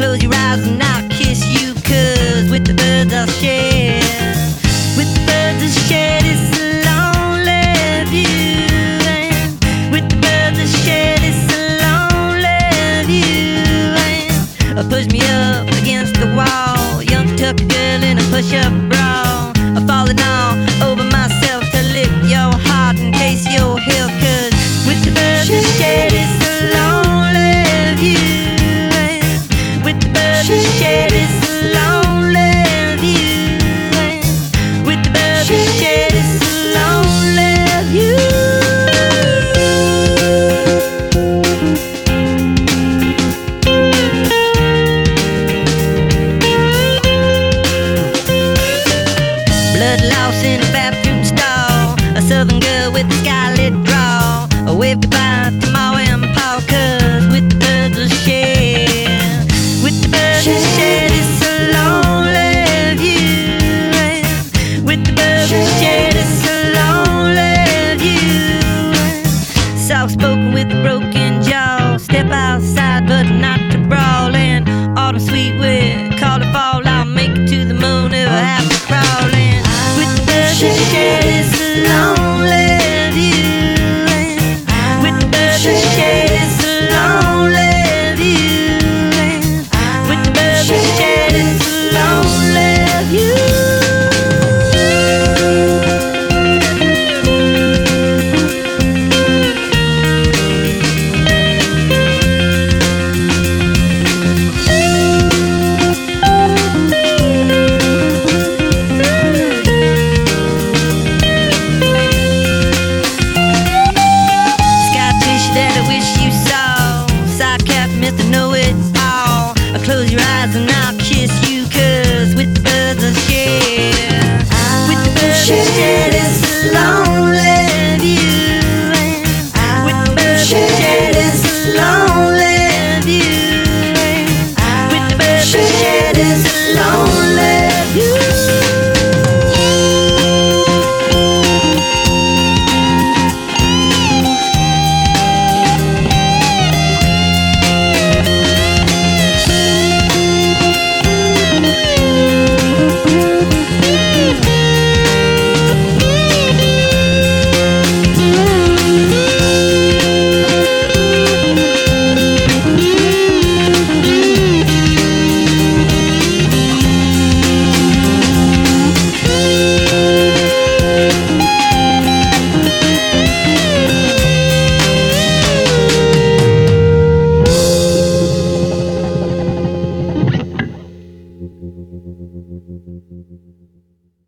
close your eyes and house in a Baptist I wish you